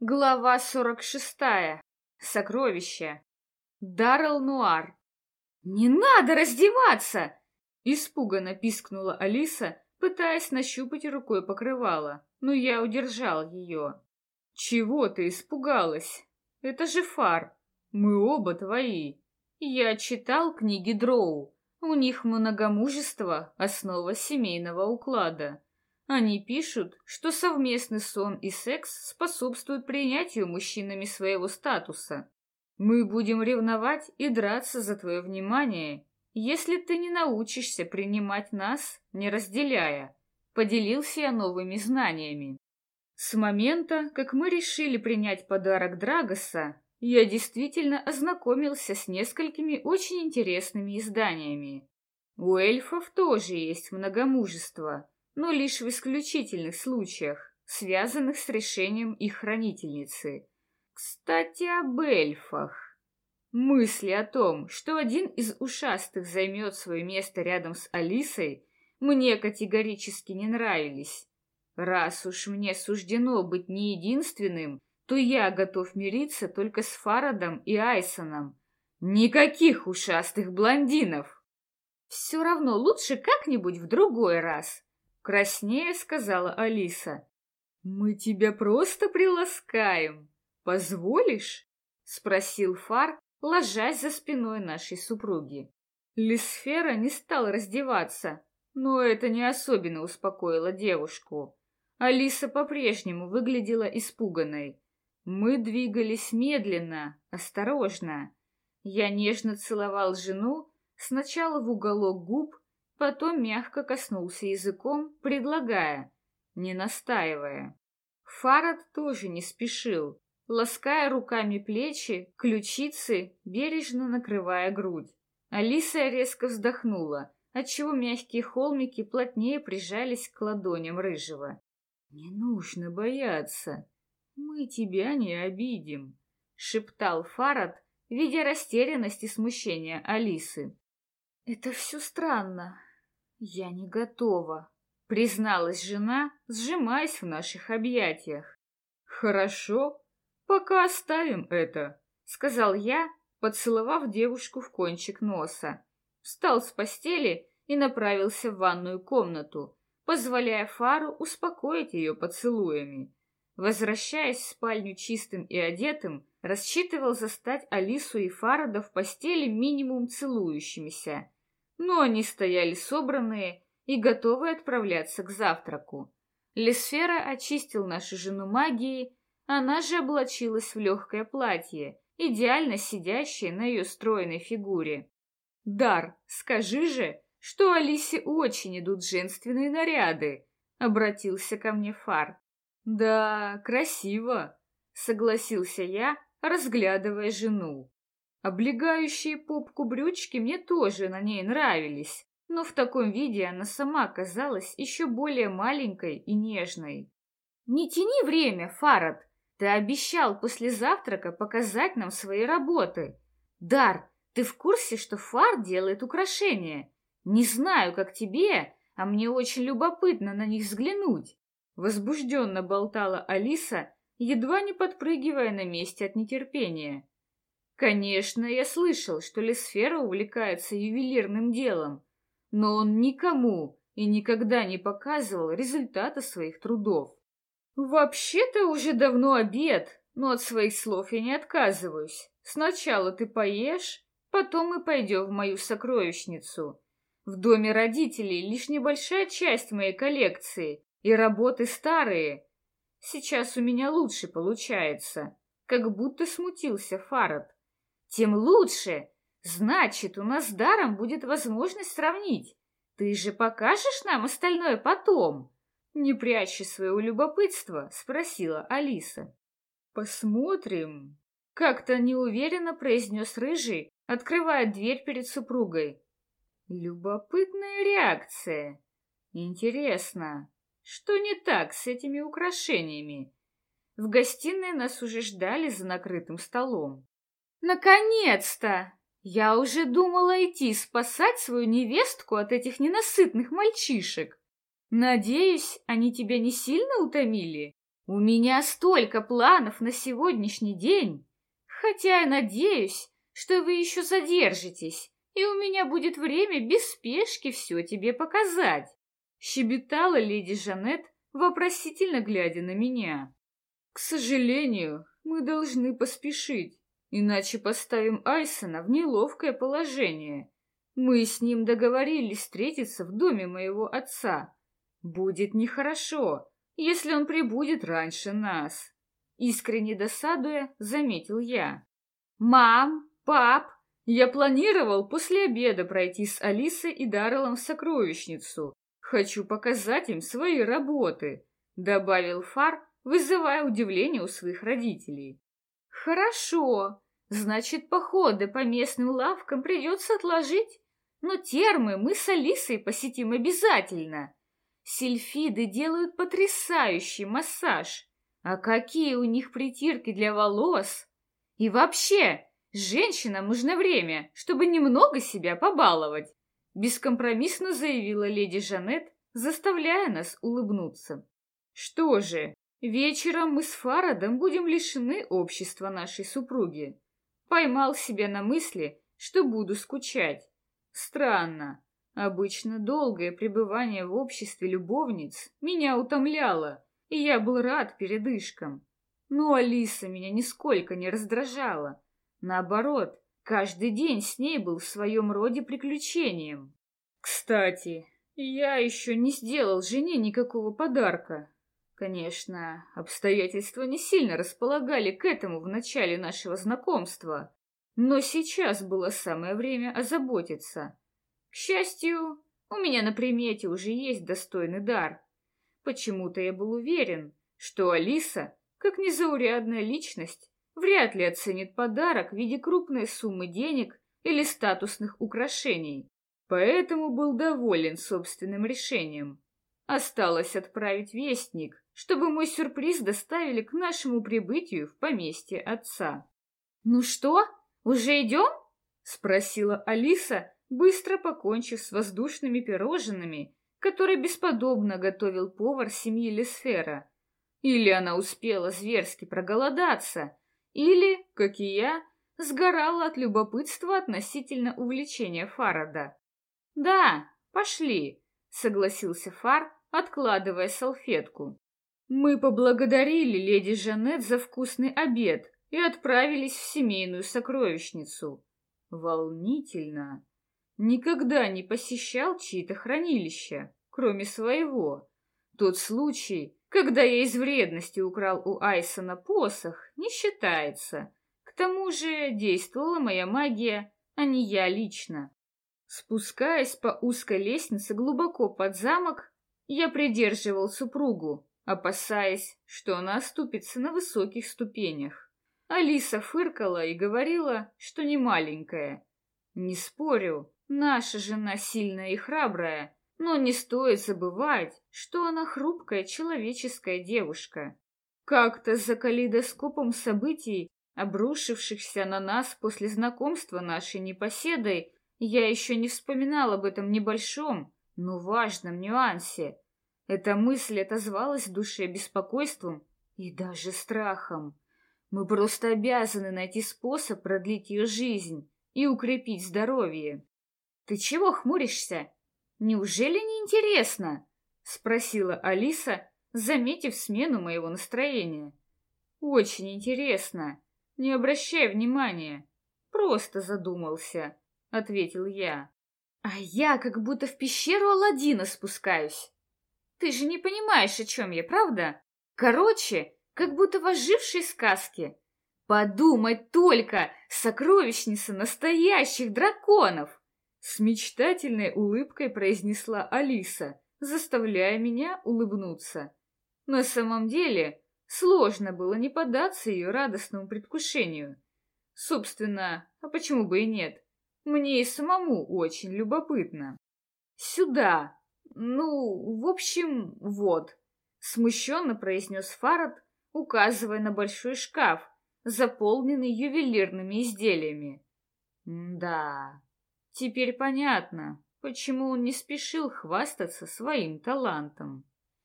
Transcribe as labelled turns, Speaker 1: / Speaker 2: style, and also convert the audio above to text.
Speaker 1: Глава сорок шестая. Сокровище. Даррел Нуар. «Не надо раздеваться!» Испуганно пискнула Алиса, пытаясь нащупать рукой покрывало, но я удержал ее. «Чего ты испугалась? Это же фар. Мы оба твои. Я читал книги Дроу. У них многомужество — основа семейного уклада. Они пишут, что совместный сон и секс способствуют принятию мужчинами своего статуса. Мы будем ревновать и драться за твое внимание, если ты не научишься принимать нас, не разделяя. Поделился я новыми знаниями. С момента, как мы решили принять подарок Драгоса, я действительно ознакомился с несколькими очень интересными изданиями. У эльфов тоже есть многомужество, но лишь в исключительных случаях, связанных с решением их хранительницы. Кстати, об эльфах. Мысли о том, что один из ушастых займет свое место рядом с Алисой, мне категорически не нравились. Раз уж мне суждено быть не единственным, то я готов мириться только с Фарадом и Айсоном. Никаких ушастых блондинов! Все равно лучше как-нибудь в другой раз. Краснее сказала Алиса. «Мы тебя просто приласкаем. Позволишь?» Спросил Фар, ложась за спиной нашей супруги. Лисфера не стал раздеваться, но это не особенно успокоило девушку. Алиса по-прежнему выглядела испуганной. Мы двигались медленно, осторожно. Я нежно целовал жену, сначала в уголок губ, Потом мягко коснулся языком, предлагая, не настаивая. Фарад тоже не спешил, лаская руками плечи, ключицы, бережно накрывая грудь. Алиса резко вздохнула, отчего мягкие холмики плотнее прижались к ладоням рыжего. «Не нужно бояться, мы тебя не обидим», — шептал Фарад, видя растерянность и смущение Алисы. «Это все странно. «Я не готова», — призналась жена, сжимаясь в наших объятиях. «Хорошо, пока оставим это», — сказал я, поцеловав девушку в кончик носа. Встал с постели и направился в ванную комнату, позволяя Фару успокоить ее поцелуями. Возвращаясь в спальню чистым и одетым, рассчитывал застать Алису и Фарада в постели минимум целующимися но они стояли собранные и готовые отправляться к завтраку. Лесфера очистил нашу жену магией, она же облачилась в легкое платье, идеально сидящее на ее стройной фигуре. «Дар, скажи же, что Алисе очень идут женственные наряды», — обратился ко мне Фар. «Да, красиво», — согласился я, разглядывая жену. Облегающие попку брючки мне тоже на ней нравились, но в таком виде она сама казалась еще более маленькой и нежной. «Не тяни время, Фарад! Ты обещал после завтрака показать нам свои работы. Дар, ты в курсе, что Фар делает украшения? Не знаю, как тебе, а мне очень любопытно на них взглянуть!» Возбужденно болтала Алиса, едва не подпрыгивая на месте от нетерпения. Конечно, я слышал, что Лесфера увлекается ювелирным делом, но он никому и никогда не показывал результата своих трудов. Вообще-то уже давно обед, но от своих слов я не отказываюсь. Сначала ты поешь, потом мы пойдем в мою сокровищницу. В доме родителей лишь небольшая часть моей коллекции, и работы старые. Сейчас у меня лучше получается, как будто смутился Фарад тем лучше. Значит, у нас с даром будет возможность сравнить. Ты же покажешь нам остальное потом?» Не пряча своего любопытства, спросила Алиса. «Посмотрим», — как-то неуверенно произнес Рыжий, открывая дверь перед супругой. «Любопытная реакция. Интересно, что не так с этими украшениями?» В гостиной нас уже ждали за накрытым столом. Наконец-то! Я уже думала идти спасать свою невестку от этих ненасытных мальчишек. Надеюсь, они тебя не сильно утомили? У меня столько планов на сегодняшний день, хотя я надеюсь, что вы еще задержитесь, и у меня будет время без спешки все тебе показать. Щебетала леди Жанет, вопросительно глядя на меня. К сожалению, мы должны поспешить, иначе поставим Айсона в неловкое положение. Мы с ним договорились встретиться в доме моего отца. Будет нехорошо, если он прибудет раньше нас. Искренне досадуя, заметил я. «Мам, пап, я планировал после обеда пройти с Алисой и Дарреллом в сокровищницу. Хочу показать им свои работы», — добавил Фар, вызывая удивление у своих родителей. «Хорошо, значит, походы по местным лавкам придется отложить, но термы мы с Алисой посетим обязательно. Сильфиды делают потрясающий массаж. А какие у них притирки для волос! И вообще, женщинам нужно время, чтобы немного себя побаловать, бескомпромиссно заявила леди Жанет, заставляя нас улыбнуться. Что же, вечером мы с Фарадом будем лишены общества нашей супруги. Поймал себя на мысли, что буду скучать. Странно. Обычно долгое пребывание в обществе любовниц меня утомляло, и я был рад передышкам. Но Алиса меня нисколько не раздражала. Наоборот, каждый день с ней был в своем роде приключением. Кстати, я еще не сделал жене никакого подарка. Конечно, обстоятельства не сильно располагали к этому в начале нашего знакомства, но сейчас было самое время озаботиться. К счастью, у меня на примете уже есть достойный дар. Почему-то я был уверен, что Алиса, как незаурядная личность, вряд ли оценит подарок в виде крупной суммы денег или статусных украшений, поэтому был доволен собственным решением. Осталось отправить вестник, чтобы мой сюрприз доставили к нашему прибытию в поместье отца. «Ну что, уже идем?» — спросила Алиса, быстро покончив с воздушными пирожными, которые бесподобно готовил повар семьи Лесфера. Или она успела зверски проголодаться, или, как и я, сгорала от любопытства относительно увлечения Фарада. «Да, пошли», — согласился Фар, откладывая салфетку. Мы поблагодарили леди Жанет за вкусный обед и отправились в семейную сокровищницу. Волнительно. Никогда не посещал чьи-то хранилища, кроме своего. Тот случай, когда я из вредности украл у Айсона посох, не считается. К тому же действовала моя магия, а не я лично. Спускаясь по узкой лестнице глубоко под замок, я придерживал супругу, опасаясь, что она оступится на высоких ступенях. Алиса фыркала и говорила, что не маленькая. Не спорю, наша жена сильная и храбрая, но не стоит забывать, что она хрупкая человеческая девушка. Как-то за калейдоскопом событий, обрушившихся на нас после знакомства нашей непоседой, я еще не вспоминал об этом небольшом, но важном нюансе. Эта мысль отозвалась в душе беспокойством и даже страхом. Мы просто обязаны найти способ продлить ее жизнь и укрепить здоровье. Ты чего хмуришься? Неужели не интересно? спросила Алиса, заметив смену моего настроения. Очень интересно. Не обращай внимания. Просто задумался, ответил я. А я как будто в пещеру Аладдина спускаюсь. Ты же не понимаешь, о чем я, правда? Короче, как будто в ожившей сказке. Подумать только, сокровищница настоящих драконов! С мечтательной улыбкой произнесла Алиса, заставляя меня улыбнуться. На самом деле, сложно было не поддаться ее радостному предвкушению. Собственно, а почему бы и нет? Мне и самому очень любопытно. Сюда, «Ну, в общем, вот», — смущенно произнес Фарад, указывая на большой шкаф, заполненный ювелирными изделиями. «Да, теперь понятно, почему он не спешил хвастаться своим талантом».